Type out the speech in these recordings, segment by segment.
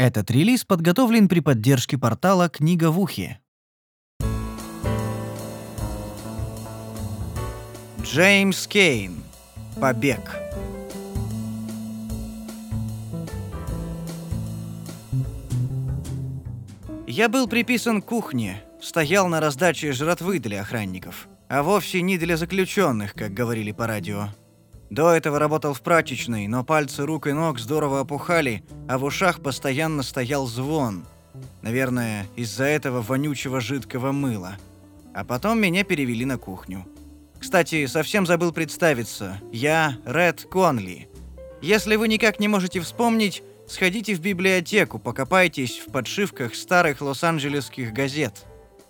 Этот релиз подготовлен при поддержке портала «Книга в ухе». Джеймс Кейн. Побег. Я был приписан к кухне, стоял на раздаче жратвы для охранников, а вовсе не для заключенных, как говорили по радио. До этого работал в прачечной, но пальцы рук и ног здорово опухали, а в ушах постоянно стоял звон. Наверное, из-за этого вонючего жидкого мыла. А потом меня перевели на кухню. Кстати, совсем забыл представиться. Я Ред Конли. Если вы никак не можете вспомнить, сходите в библиотеку, покопайтесь в подшивках старых лос-анджелесских газет.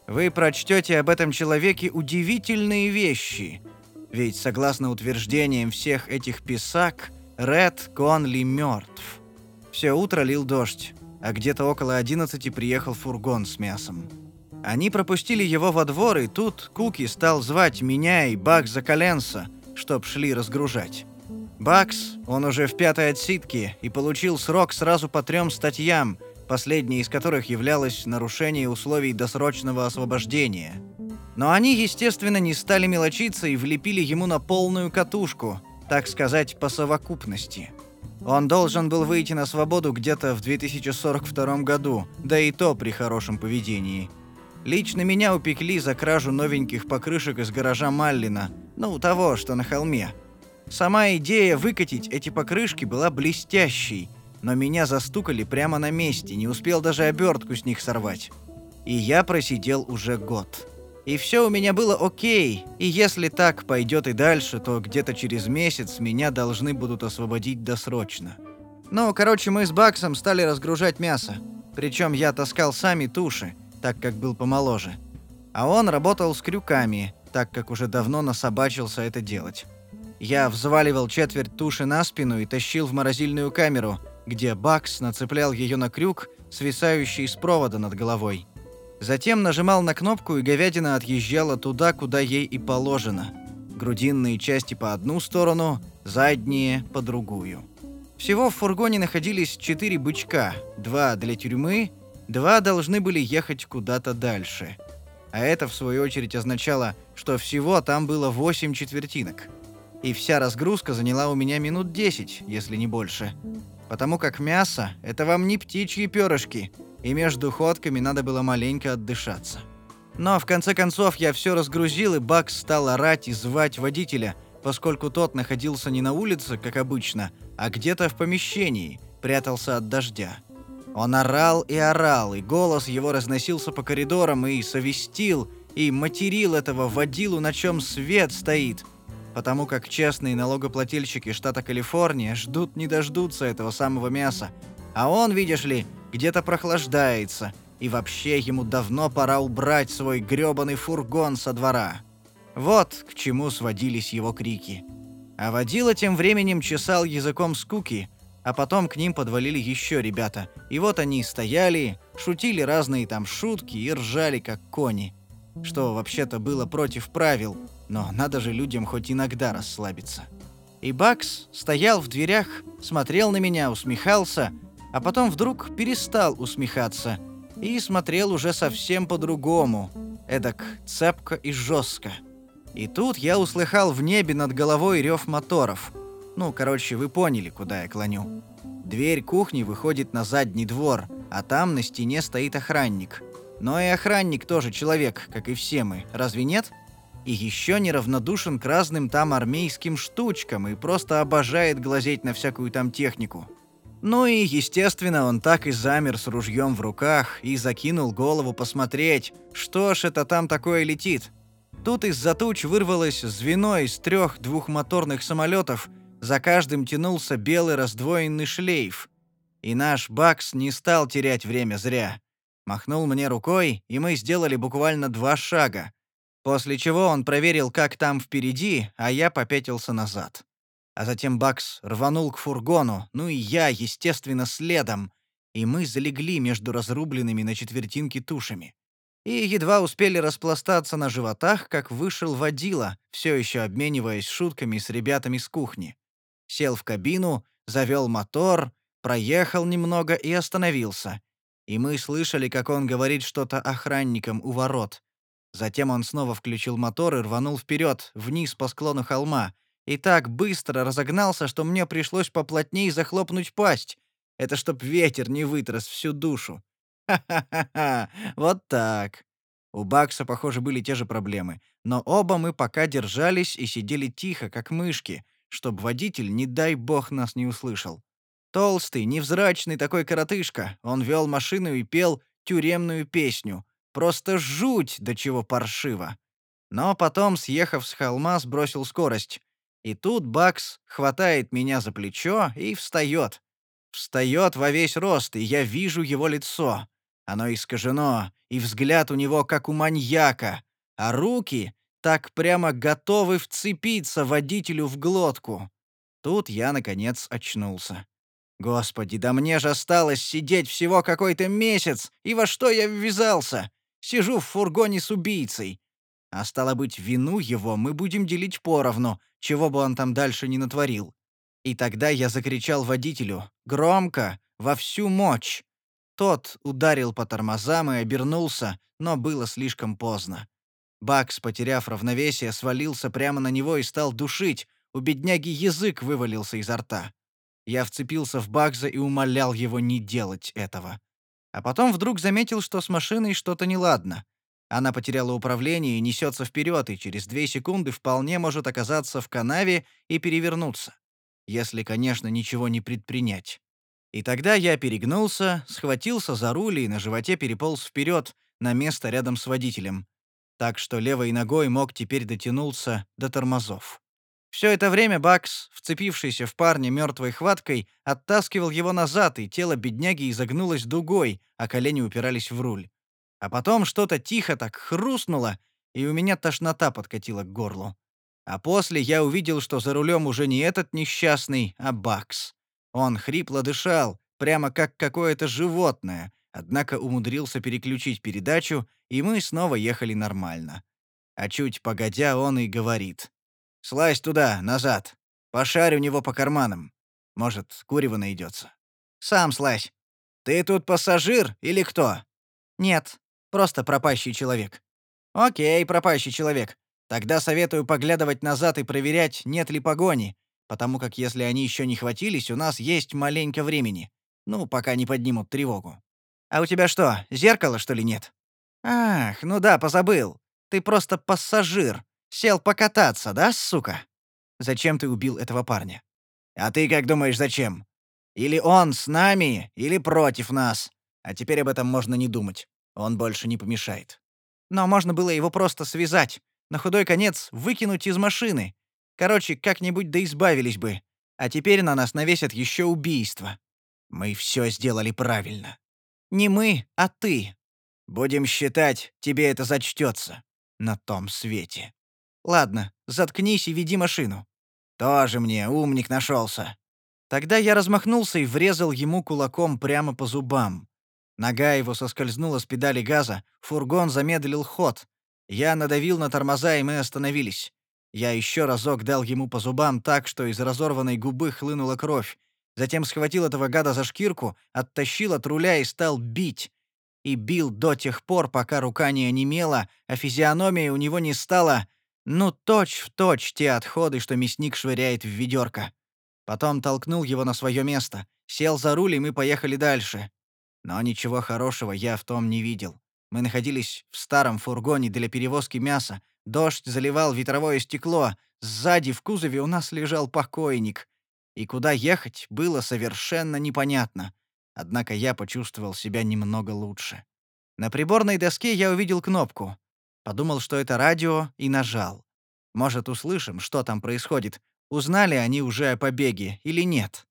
Вы прочтете об этом человеке удивительные вещи – ведь, согласно утверждениям всех этих писак, Ред Конли мертв. Все утро лил дождь, а где-то около 11 приехал фургон с мясом. Они пропустили его во двор, и тут Куки стал звать меня и Бакса Коленса, чтоб шли разгружать. Бакс, он уже в пятой отсидке и получил срок сразу по трем статьям, последней из которых являлось нарушение условий досрочного освобождения – но они, естественно, не стали мелочиться и влепили ему на полную катушку, так сказать, по совокупности. Он должен был выйти на свободу где-то в 2042 году, да и то при хорошем поведении. Лично меня упекли за кражу новеньких покрышек из гаража Маллина, ну, того, что на холме. Сама идея выкатить эти покрышки была блестящей, но меня застукали прямо на месте, не успел даже обертку с них сорвать. И я просидел уже год. И все у меня было окей, и если так пойдет и дальше, то где-то через месяц меня должны будут освободить досрочно. Ну, короче, мы с Баксом стали разгружать мясо. Причем я таскал сами туши, так как был помоложе. А он работал с крюками, так как уже давно насобачился это делать. Я взваливал четверть туши на спину и тащил в морозильную камеру, где Бакс нацеплял ее на крюк, свисающий с провода над головой. Затем нажимал на кнопку, и говядина отъезжала туда, куда ей и положено. Грудинные части по одну сторону, задние по другую. Всего в фургоне находились четыре бычка, два для тюрьмы, два должны были ехать куда-то дальше. А это, в свою очередь, означало, что всего там было восемь четвертинок. И вся разгрузка заняла у меня минут десять, если не больше. Потому как мясо — это вам не птичьи перышки — и между ходками надо было маленько отдышаться. Но в конце концов я все разгрузил, и Бакс стал орать и звать водителя, поскольку тот находился не на улице, как обычно, а где-то в помещении, прятался от дождя. Он орал и орал, и голос его разносился по коридорам и совестил, и материл этого водилу, на чем свет стоит, потому как честные налогоплательщики штата Калифорния ждут не дождутся этого самого мяса, а он, видишь ли, где-то прохлаждается, и вообще ему давно пора убрать свой грёбаный фургон со двора. Вот к чему сводились его крики. А водила тем временем чесал языком скуки, а потом к ним подвалили еще ребята. И вот они стояли, шутили разные там шутки и ржали как кони. Что вообще-то было против правил, но надо же людям хоть иногда расслабиться. И Бакс стоял в дверях, смотрел на меня, усмехался — а потом вдруг перестал усмехаться и смотрел уже совсем по-другому, эдак цепко и жестко. И тут я услыхал в небе над головой рев моторов. Ну, короче, вы поняли, куда я клоню. Дверь кухни выходит на задний двор, а там на стене стоит охранник. Но и охранник тоже человек, как и все мы, разве нет? И еще неравнодушен к разным там армейским штучкам и просто обожает глазеть на всякую там технику. Ну и, естественно, он так и замер с ружьем в руках и закинул голову посмотреть, что ж это там такое летит. Тут из-за туч вырвалось звено из трех двухмоторных самолетов, за каждым тянулся белый раздвоенный шлейф. И наш Бакс не стал терять время зря. Махнул мне рукой, и мы сделали буквально два шага. После чего он проверил, как там впереди, а я попятился назад. А затем Бакс рванул к фургону, ну и я, естественно, следом, и мы залегли между разрубленными на четвертинки тушами. И едва успели распластаться на животах, как вышел водила, все еще обмениваясь шутками с ребятами с кухни. Сел в кабину, завел мотор, проехал немного и остановился. И мы слышали, как он говорит что-то охранникам у ворот. Затем он снова включил мотор и рванул вперед, вниз по склону холма, и так быстро разогнался, что мне пришлось поплотнее захлопнуть пасть. Это чтоб ветер не вытряс всю душу. Ха-ха-ха, вот так. У Бакса, похоже, были те же проблемы, но оба мы пока держались и сидели тихо, как мышки, чтобы водитель, не дай бог, нас не услышал. Толстый, невзрачный такой коротышка, он вел машину и пел тюремную песню. Просто жуть, до чего паршиво. Но потом, съехав с холма, сбросил скорость. И тут Бакс хватает меня за плечо и встает. Встает во весь рост, и я вижу его лицо. Оно искажено, и взгляд у него как у маньяка, а руки так прямо готовы вцепиться водителю в глотку. Тут я, наконец, очнулся. Господи, да мне же осталось сидеть всего какой-то месяц, и во что я ввязался? Сижу в фургоне с убийцей. А стало быть, вину его мы будем делить поровну, чего бы он там дальше не натворил. И тогда я закричал водителю, громко, во всю мощь. Тот ударил по тормозам и обернулся, но было слишком поздно. Бакс, потеряв равновесие, свалился прямо на него и стал душить. У бедняги язык вывалился изо рта. Я вцепился в Бакса и умолял его не делать этого. А потом вдруг заметил, что с машиной что-то неладно. Она потеряла управление и несется вперед, и через две секунды вполне может оказаться в канаве и перевернуться. Если, конечно, ничего не предпринять. И тогда я перегнулся, схватился за руль и на животе переполз вперед на место рядом с водителем. Так что левой ногой мог теперь дотянуться до тормозов. Все это время Бакс, вцепившийся в парня мертвой хваткой, оттаскивал его назад, и тело бедняги изогнулось дугой, а колени упирались в руль. А потом что-то тихо так хрустнуло, и у меня тошнота подкатила к горлу. А после я увидел, что за рулем уже не этот несчастный, а Бакс. Он хрипло дышал, прямо как какое-то животное, однако умудрился переключить передачу, и мы снова ехали нормально. А чуть погодя он и говорит. «Слазь туда, назад. Пошарь у него по карманам. Может, курево найдется. Сам слазь. Ты тут пассажир или кто?» «Нет, Просто пропащий человек. Окей, пропащий человек. Тогда советую поглядывать назад и проверять, нет ли погони, потому как если они еще не хватились, у нас есть маленько времени. Ну, пока не поднимут тревогу. А у тебя что, зеркало, что ли, нет? Ах, ну да, позабыл. Ты просто пассажир. Сел покататься, да, сука? Зачем ты убил этого парня? А ты как думаешь, зачем? Или он с нами, или против нас. А теперь об этом можно не думать. Он больше не помешает. Но можно было его просто связать, на худой конец выкинуть из машины. Короче, как-нибудь да избавились бы. А теперь на нас навесят еще убийство. Мы все сделали правильно. Не мы, а ты. Будем считать, тебе это зачтется на том свете. Ладно, заткнись и веди машину. Тоже мне умник нашелся. Тогда я размахнулся и врезал ему кулаком прямо по зубам. Нога его соскользнула с педали газа, фургон замедлил ход. Я надавил на тормоза, и мы остановились. Я еще разок дал ему по зубам так, что из разорванной губы хлынула кровь. Затем схватил этого гада за шкирку, оттащил от руля и стал бить. И бил до тех пор, пока рука не онемела, а физиономия у него не стала, ну, точь-в-точь точь те отходы, что мясник швыряет в ведерко. Потом толкнул его на свое место, сел за руль, и мы поехали дальше. Но ничего хорошего я в том не видел. Мы находились в старом фургоне для перевозки мяса. Дождь заливал ветровое стекло. Сзади в кузове у нас лежал покойник. И куда ехать, было совершенно непонятно. Однако я почувствовал себя немного лучше. На приборной доске я увидел кнопку. Подумал, что это радио, и нажал. Может, услышим, что там происходит. Узнали они уже о побеге или нет.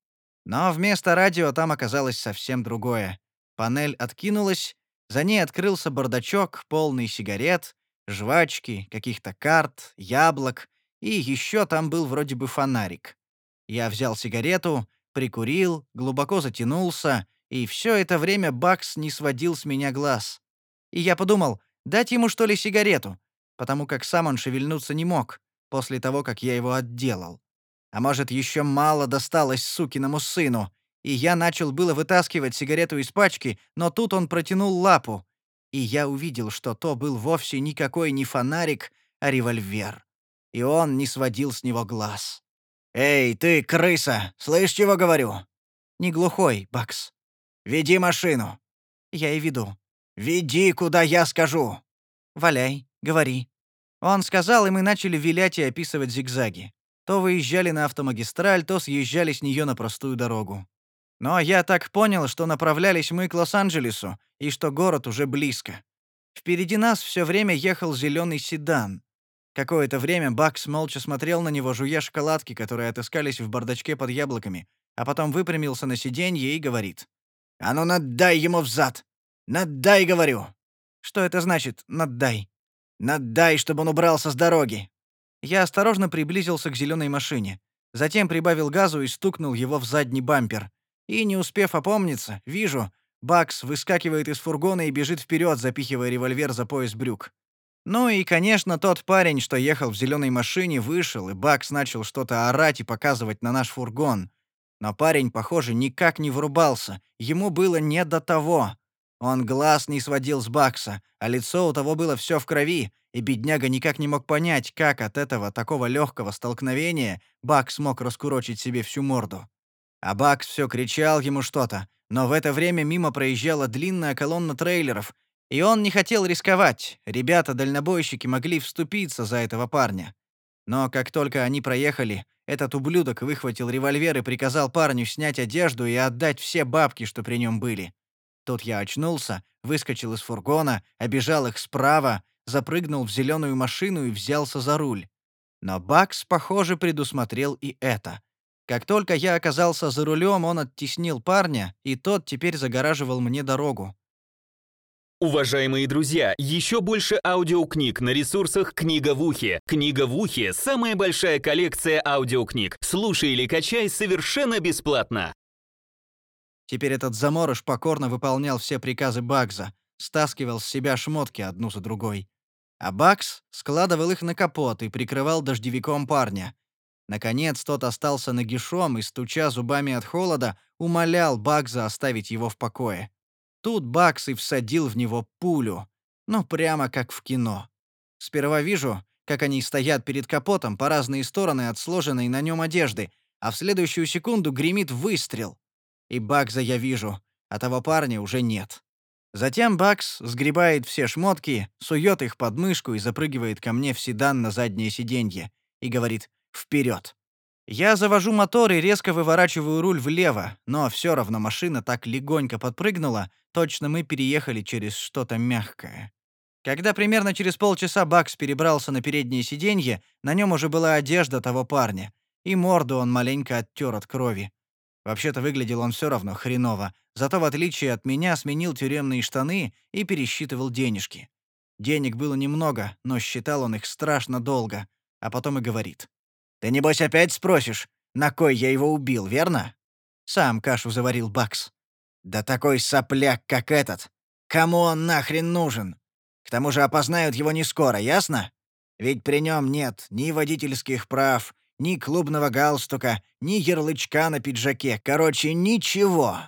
Но вместо радио там оказалось совсем другое. Панель откинулась, за ней открылся бардачок, полный сигарет, жвачки, каких-то карт, яблок, и еще там был вроде бы фонарик. Я взял сигарету, прикурил, глубоко затянулся, и все это время Бакс не сводил с меня глаз. И я подумал, дать ему что ли сигарету, потому как сам он шевельнуться не мог после того, как я его отделал. А может, еще мало досталось сукиному сыну, и я начал было вытаскивать сигарету из пачки, но тут он протянул лапу, и я увидел, что то был вовсе никакой не фонарик, а револьвер. И он не сводил с него глаз. «Эй, ты, крыса, слышь, чего говорю?» «Не глухой, Бакс». «Веди машину». «Я и веду». «Веди, куда я скажу». «Валяй, говори». Он сказал, и мы начали вилять и описывать зигзаги. То выезжали на автомагистраль, то съезжали с нее на простую дорогу. Но я так понял, что направлялись мы к Лос-Анджелесу, и что город уже близко. Впереди нас все время ехал зеленый седан. Какое-то время Бакс молча смотрел на него, жуя шоколадки, которые отыскались в бардачке под яблоками, а потом выпрямился на сиденье и говорит. «А ну, надай ему взад! Надай, говорю!» «Что это значит «надай»?» «Надай, чтобы он убрался с дороги!» Я осторожно приблизился к зеленой машине. Затем прибавил газу и стукнул его в задний бампер. И, не успев опомниться, вижу, Бакс выскакивает из фургона и бежит вперед, запихивая револьвер за пояс брюк. Ну и, конечно, тот парень, что ехал в зеленой машине, вышел, и Бакс начал что-то орать и показывать на наш фургон. Но парень, похоже, никак не врубался. Ему было не до того. Он глаз не сводил с Бакса, а лицо у того было все в крови, и бедняга никак не мог понять, как от этого такого легкого столкновения Бакс мог раскурочить себе всю морду. А Бакс все кричал ему что-то, но в это время мимо проезжала длинная колонна трейлеров, и он не хотел рисковать. Ребята-дальнобойщики могли вступиться за этого парня. Но как только они проехали, этот ублюдок выхватил револьвер и приказал парню снять одежду и отдать все бабки, что при нем были. Тут я очнулся, выскочил из фургона, обежал их справа, запрыгнул в зеленую машину и взялся за руль. Но Бакс, похоже, предусмотрел и это. Как только я оказался за рулем, он оттеснил парня, и тот теперь загораживал мне дорогу. Уважаемые друзья, еще больше аудиокниг на ресурсах «Книга в ухе». «Книга в ухе» — самая большая коллекция аудиокниг. Слушай или качай совершенно бесплатно. Теперь этот заморож покорно выполнял все приказы Багза, стаскивал с себя шмотки одну за другой. А Бакс складывал их на капот и прикрывал дождевиком парня. Наконец, тот остался нагишом и, стуча зубами от холода, умолял Бакза оставить его в покое. Тут Бакс и всадил в него пулю. Ну, прямо как в кино. Сперва вижу, как они стоят перед капотом по разные стороны от сложенной на нем одежды, а в следующую секунду гремит выстрел. И Бакза я вижу, а того парня уже нет. Затем Бакс сгребает все шмотки, сует их под мышку и запрыгивает ко мне в седан на заднее сиденье и говорит Вперед! Я завожу мотор и резко выворачиваю руль влево, но все равно машина так легонько подпрыгнула, точно мы переехали через что-то мягкое. Когда примерно через полчаса Бакс перебрался на переднее сиденье, на нем уже была одежда того парня, и морду он маленько оттер от крови. Вообще-то выглядел он все равно хреново, зато в отличие от меня сменил тюремные штаны и пересчитывал денежки. Денег было немного, но считал он их страшно долго, а потом и говорит. Ты, небось, опять спросишь, на кой я его убил, верно? Сам кашу заварил Бакс. Да такой сопляк, как этот. Кому он нахрен нужен? К тому же опознают его не скоро, ясно? Ведь при нем нет ни водительских прав, ни клубного галстука, ни ярлычка на пиджаке, короче, ничего.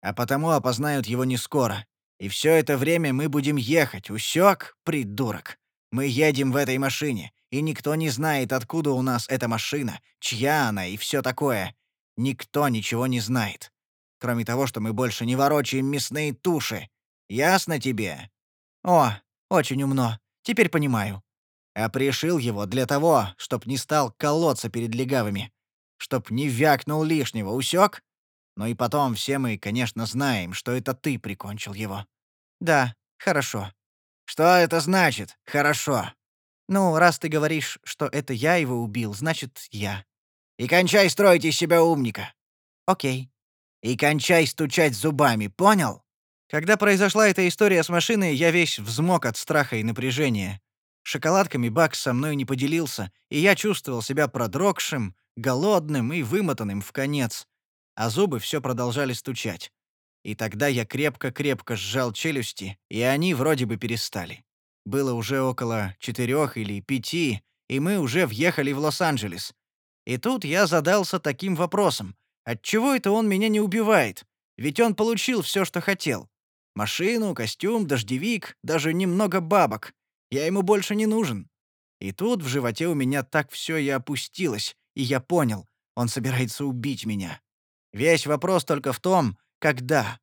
А потому опознают его не скоро. И все это время мы будем ехать, усек, придурок. Мы едем в этой машине и никто не знает, откуда у нас эта машина, чья она и все такое. Никто ничего не знает. Кроме того, что мы больше не ворочаем мясные туши. Ясно тебе? О, очень умно. Теперь понимаю. А пришил его для того, чтоб не стал колоться перед легавыми. Чтоб не вякнул лишнего, усек? Ну и потом все мы, конечно, знаем, что это ты прикончил его. Да, хорошо. Что это значит «хорошо»? «Ну, раз ты говоришь, что это я его убил, значит, я». «И кончай строить из себя умника». «Окей». «И кончай стучать зубами, понял?» Когда произошла эта история с машиной, я весь взмок от страха и напряжения. Шоколадками Бакс со мной не поделился, и я чувствовал себя продрогшим, голодным и вымотанным в конец, а зубы все продолжали стучать. И тогда я крепко-крепко сжал челюсти, и они вроде бы перестали. Было уже около четырех или пяти, и мы уже въехали в Лос-Анджелес. И тут я задался таким вопросом. Отчего это он меня не убивает? Ведь он получил все, что хотел. Машину, костюм, дождевик, даже немного бабок. Я ему больше не нужен. И тут в животе у меня так все и опустилось, и я понял, он собирается убить меня. Весь вопрос только в том, когда.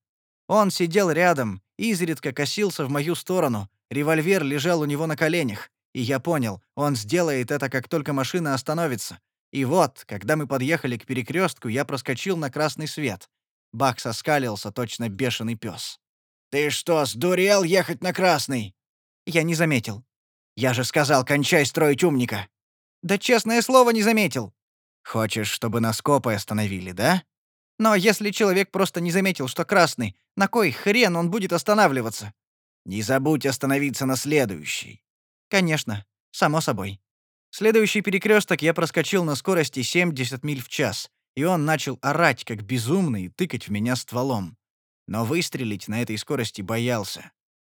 Он сидел рядом, изредка косился в мою сторону, револьвер лежал у него на коленях, и я понял, он сделает это, как только машина остановится. И вот, когда мы подъехали к перекрестку, я проскочил на красный свет. Бак оскалился, точно бешеный пес. «Ты что, сдурел ехать на красный?» Я не заметил. «Я же сказал, кончай строить умника!» «Да честное слово, не заметил!» «Хочешь, чтобы нас копы остановили, да?» «Но если человек просто не заметил, что красный, на кой хрен он будет останавливаться?» «Не забудь остановиться на следующий». «Конечно, само собой». Следующий перекресток я проскочил на скорости 70 миль в час, и он начал орать, как безумный, и тыкать в меня стволом. Но выстрелить на этой скорости боялся.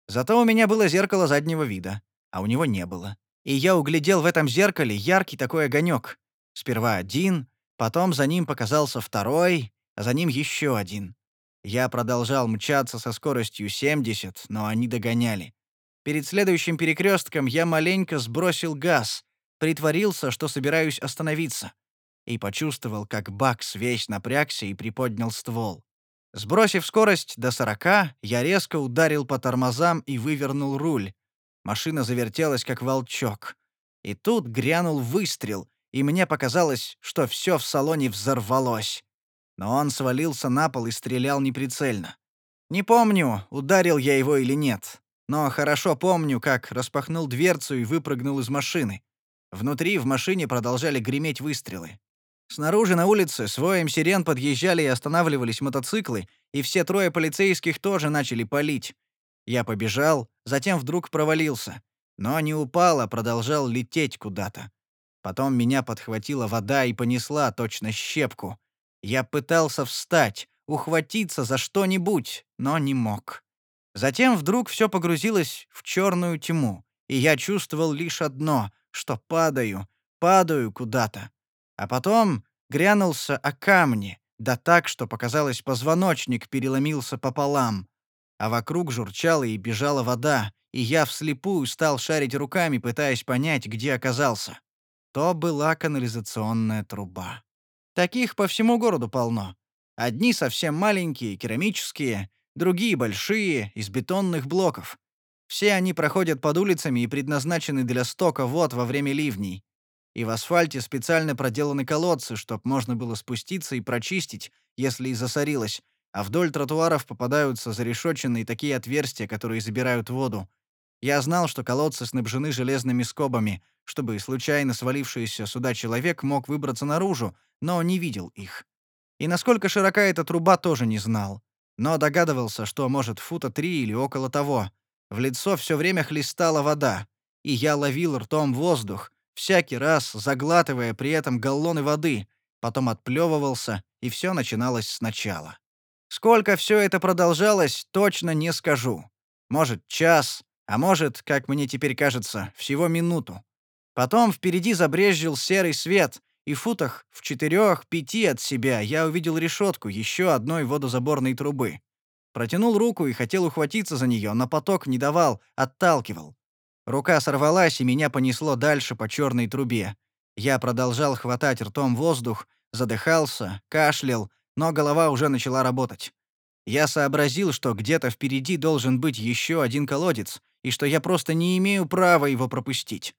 Зато у меня было зеркало заднего вида а у него не было. И я углядел в этом зеркале яркий такой огонек. Сперва один, потом за ним показался второй, а за ним еще один. Я продолжал мчаться со скоростью 70, но они догоняли. Перед следующим перекрестком я маленько сбросил газ, притворился, что собираюсь остановиться, и почувствовал, как Бакс весь напрягся и приподнял ствол. Сбросив скорость до 40, я резко ударил по тормозам и вывернул руль, Машина завертелась, как волчок. И тут грянул выстрел, и мне показалось, что все в салоне взорвалось. Но он свалился на пол и стрелял неприцельно. Не помню, ударил я его или нет, но хорошо помню, как распахнул дверцу и выпрыгнул из машины. Внутри в машине продолжали греметь выстрелы. Снаружи на улице с воем сирен подъезжали и останавливались мотоциклы, и все трое полицейских тоже начали палить. Я побежал, затем вдруг провалился. Но не упал, а продолжал лететь куда-то. Потом меня подхватила вода и понесла точно щепку. Я пытался встать, ухватиться за что-нибудь, но не мог. Затем вдруг все погрузилось в черную тьму, и я чувствовал лишь одно, что падаю, падаю куда-то. А потом грянулся о камни, да так, что показалось, позвоночник переломился пополам а вокруг журчала и бежала вода, и я вслепую стал шарить руками, пытаясь понять, где оказался. То была канализационная труба. Таких по всему городу полно. Одни совсем маленькие, керамические, другие большие, из бетонных блоков. Все они проходят под улицами и предназначены для стока вод во время ливней. И в асфальте специально проделаны колодцы, чтоб можно было спуститься и прочистить, если и засорилось, а вдоль тротуаров попадаются зарешоченные такие отверстия, которые забирают воду. Я знал, что колодцы снабжены железными скобами, чтобы случайно свалившийся сюда человек мог выбраться наружу, но не видел их. И насколько широка эта труба, тоже не знал. Но догадывался, что, может, фута три или около того. В лицо все время хлестала вода, и я ловил ртом воздух, всякий раз заглатывая при этом галлоны воды, потом отплевывался, и все начиналось сначала. Сколько все это продолжалось, точно не скажу. Может, час, а может, как мне теперь кажется, всего минуту. Потом впереди забрезжил серый свет, и в футах в четырех-пяти от себя я увидел решетку еще одной водозаборной трубы. Протянул руку и хотел ухватиться за нее, но поток не давал, отталкивал. Рука сорвалась, и меня понесло дальше по черной трубе. Я продолжал хватать ртом воздух, задыхался, кашлял, но голова уже начала работать. Я сообразил, что где-то впереди должен быть еще один колодец, и что я просто не имею права его пропустить.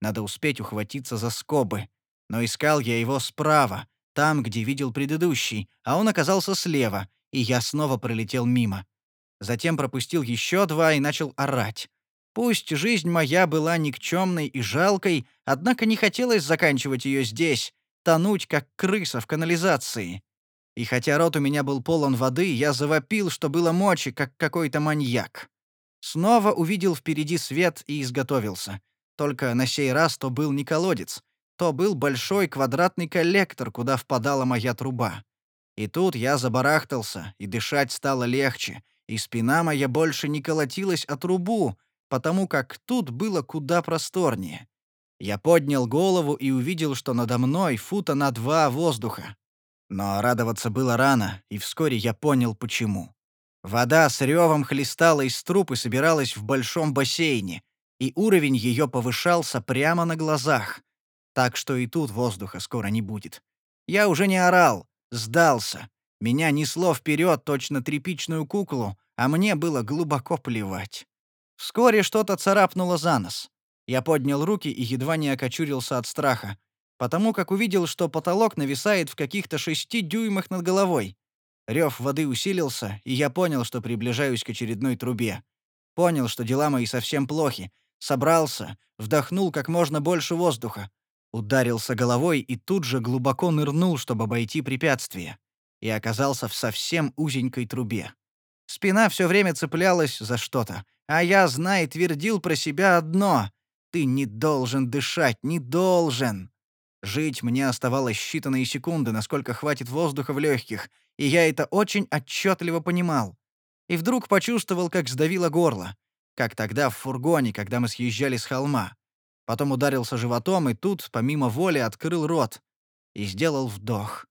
Надо успеть ухватиться за скобы. Но искал я его справа, там, где видел предыдущий, а он оказался слева, и я снова пролетел мимо. Затем пропустил еще два и начал орать. Пусть жизнь моя была никчемной и жалкой, однако не хотелось заканчивать ее здесь, тонуть, как крыса в канализации. И хотя рот у меня был полон воды, я завопил, что было мочи, как какой-то маньяк. Снова увидел впереди свет и изготовился. Только на сей раз то был не колодец, то был большой квадратный коллектор, куда впадала моя труба. И тут я забарахтался, и дышать стало легче, и спина моя больше не колотилась о трубу, потому как тут было куда просторнее. Я поднял голову и увидел, что надо мной фута на два воздуха. Но радоваться было рано, и вскоре я понял, почему. Вода с ревом хлестала из труб и собиралась в большом бассейне, и уровень ее повышался прямо на глазах. Так что и тут воздуха скоро не будет. Я уже не орал, сдался. Меня несло вперед точно тряпичную куклу, а мне было глубоко плевать. Вскоре что-то царапнуло за нос. Я поднял руки и едва не окочурился от страха, потому как увидел, что потолок нависает в каких-то шести дюймах над головой. Рев воды усилился, и я понял, что приближаюсь к очередной трубе. Понял, что дела мои совсем плохи. Собрался, вдохнул как можно больше воздуха. Ударился головой и тут же глубоко нырнул, чтобы обойти препятствие. И оказался в совсем узенькой трубе. Спина все время цеплялась за что-то, а я, знай, твердил про себя одно — «Ты не должен дышать, не должен!» Жить мне оставалось считанные секунды, насколько хватит воздуха в легких, и я это очень отчетливо понимал. И вдруг почувствовал, как сдавило горло, как тогда в фургоне, когда мы съезжали с холма. Потом ударился животом, и тут, помимо воли, открыл рот и сделал вдох.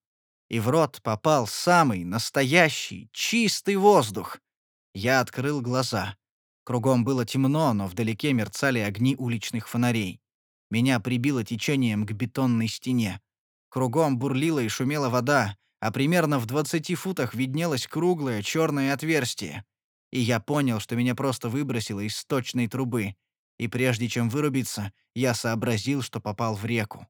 И в рот попал самый настоящий, чистый воздух. Я открыл глаза. Кругом было темно, но вдалеке мерцали огни уличных фонарей. Меня прибило течением к бетонной стене. Кругом бурлила и шумела вода, а примерно в 20 футах виднелось круглое черное отверстие. И я понял, что меня просто выбросило из сточной трубы. И прежде чем вырубиться, я сообразил, что попал в реку.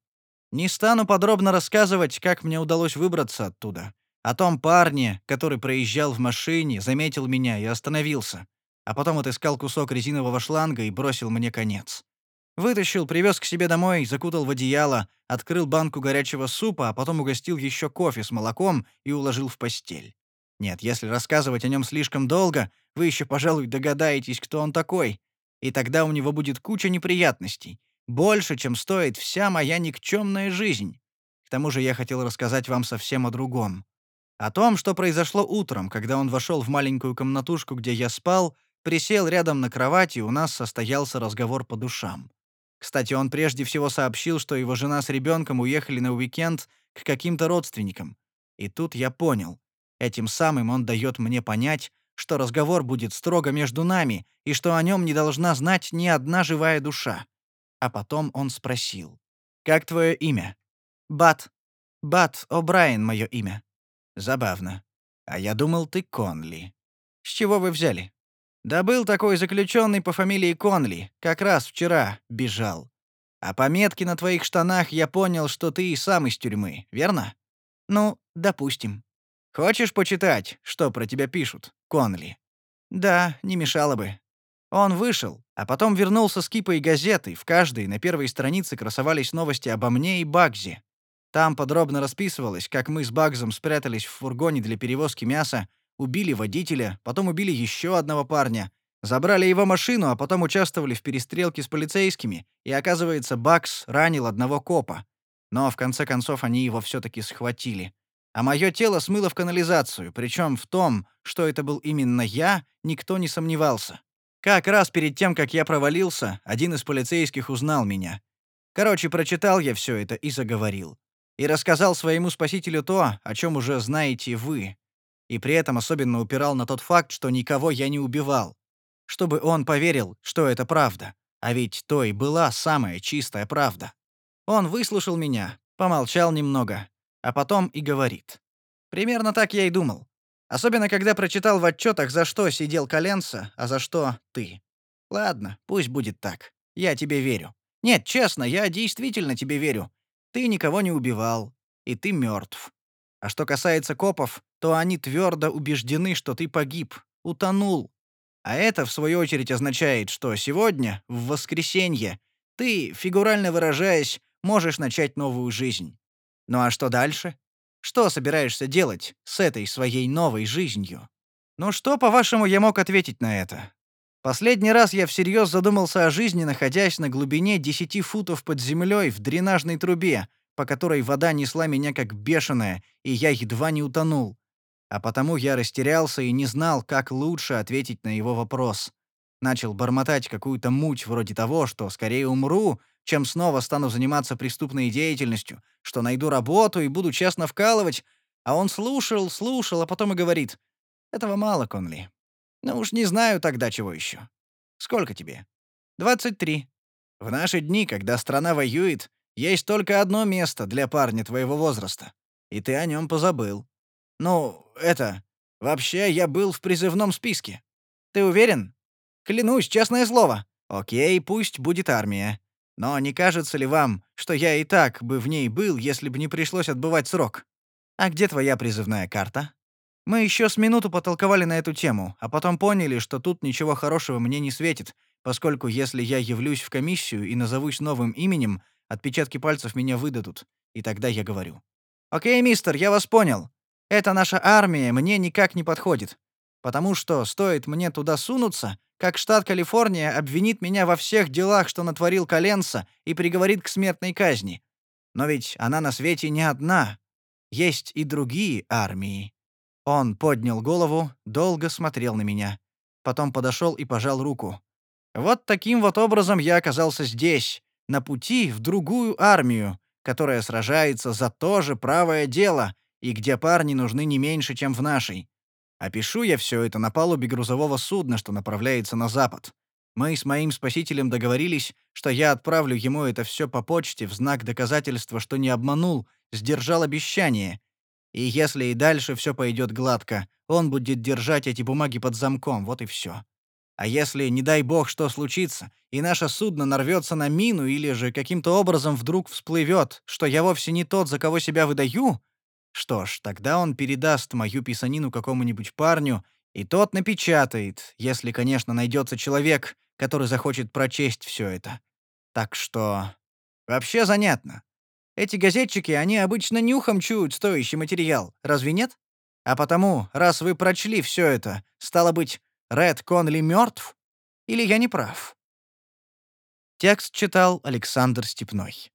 Не стану подробно рассказывать, как мне удалось выбраться оттуда. О том парне, который проезжал в машине, заметил меня и остановился. А потом отыскал кусок резинового шланга и бросил мне конец. Вытащил, привез к себе домой, закутал в одеяло, открыл банку горячего супа, а потом угостил еще кофе с молоком и уложил в постель. Нет, если рассказывать о нем слишком долго, вы еще, пожалуй, догадаетесь, кто он такой. И тогда у него будет куча неприятностей. Больше, чем стоит вся моя никчемная жизнь. К тому же я хотел рассказать вам совсем о другом. О том, что произошло утром, когда он вошел в маленькую комнатушку, где я спал, присел рядом на кровати, и у нас состоялся разговор по душам. Кстати, он прежде всего сообщил, что его жена с ребенком уехали на уикенд к каким-то родственникам. И тут я понял. Этим самым он дает мне понять, что разговор будет строго между нами и что о нем не должна знать ни одна живая душа. А потом он спросил. «Как твое имя?» «Бат. Бат О'Брайен мое имя». «Забавно. А я думал, ты Конли. С чего вы взяли?» Да был такой заключенный по фамилии Конли, как раз вчера бежал. А по метке на твоих штанах я понял, что ты и сам из тюрьмы, верно? Ну, допустим. Хочешь почитать, что про тебя пишут, Конли? Да, не мешало бы. Он вышел, а потом вернулся с кипой газеты. В каждой на первой странице красовались новости обо мне и Багзе. Там подробно расписывалось, как мы с Багзом спрятались в фургоне для перевозки мяса, Убили водителя, потом убили еще одного парня. Забрали его машину, а потом участвовали в перестрелке с полицейскими, и, оказывается, Бакс ранил одного копа. Но в конце концов они его все таки схватили. А мое тело смыло в канализацию, причем в том, что это был именно я, никто не сомневался. Как раз перед тем, как я провалился, один из полицейских узнал меня. Короче, прочитал я все это и заговорил. И рассказал своему спасителю то, о чем уже знаете вы и при этом особенно упирал на тот факт, что никого я не убивал. Чтобы он поверил, что это правда. А ведь то и была самая чистая правда. Он выслушал меня, помолчал немного, а потом и говорит. Примерно так я и думал. Особенно, когда прочитал в отчетах, за что сидел Коленца, а за что ты. Ладно, пусть будет так. Я тебе верю. Нет, честно, я действительно тебе верю. Ты никого не убивал, и ты мертв. А что касается копов, то они твердо убеждены, что ты погиб, утонул. А это, в свою очередь, означает, что сегодня, в воскресенье, ты, фигурально выражаясь, можешь начать новую жизнь. Ну а что дальше? Что собираешься делать с этой своей новой жизнью? Ну что, по-вашему, я мог ответить на это? Последний раз я всерьез задумался о жизни, находясь на глубине 10 футов под землей в дренажной трубе, по которой вода несла меня как бешеная, и я едва не утонул. А потому я растерялся и не знал, как лучше ответить на его вопрос. Начал бормотать какую-то муть вроде того, что скорее умру, чем снова стану заниматься преступной деятельностью, что найду работу и буду честно вкалывать, А он слушал, слушал, а потом и говорит, «Этого мало, Конли. Ну уж не знаю тогда, чего еще. Сколько тебе?» «Двадцать три. В наши дни, когда страна воюет, есть только одно место для парня твоего возраста. И ты о нем позабыл. Ну, это... Вообще, я был в призывном списке. Ты уверен? Клянусь, честное слово. Окей, пусть будет армия. Но не кажется ли вам, что я и так бы в ней был, если бы не пришлось отбывать срок? А где твоя призывная карта? Мы еще с минуту потолковали на эту тему, а потом поняли, что тут ничего хорошего мне не светит, поскольку если я явлюсь в комиссию и назовусь новым именем, отпечатки пальцев меня выдадут, и тогда я говорю. «Окей, мистер, я вас понял. Эта наша армия мне никак не подходит. Потому что стоит мне туда сунуться, как штат Калифорния обвинит меня во всех делах, что натворил Коленца, и приговорит к смертной казни. Но ведь она на свете не одна. Есть и другие армии. Он поднял голову, долго смотрел на меня. Потом подошел и пожал руку. Вот таким вот образом я оказался здесь, на пути в другую армию, которая сражается за то же правое дело и где парни нужны не меньше, чем в нашей. Опишу я все это на палубе грузового судна, что направляется на запад. Мы с моим спасителем договорились, что я отправлю ему это все по почте в знак доказательства, что не обманул, сдержал обещание. И если и дальше все пойдет гладко, он будет держать эти бумаги под замком, вот и все. А если, не дай бог, что случится, и наше судно нарвется на мину или же каким-то образом вдруг всплывет, что я вовсе не тот, за кого себя выдаю, что ж, тогда он передаст мою писанину какому-нибудь парню, и тот напечатает, если, конечно, найдется человек, который захочет прочесть все это. Так что... Вообще занятно. Эти газетчики, они обычно нюхом чуют стоящий материал, разве нет? А потому, раз вы прочли все это, стало быть, Ред Конли мертв? Или я не прав? Текст читал Александр Степной.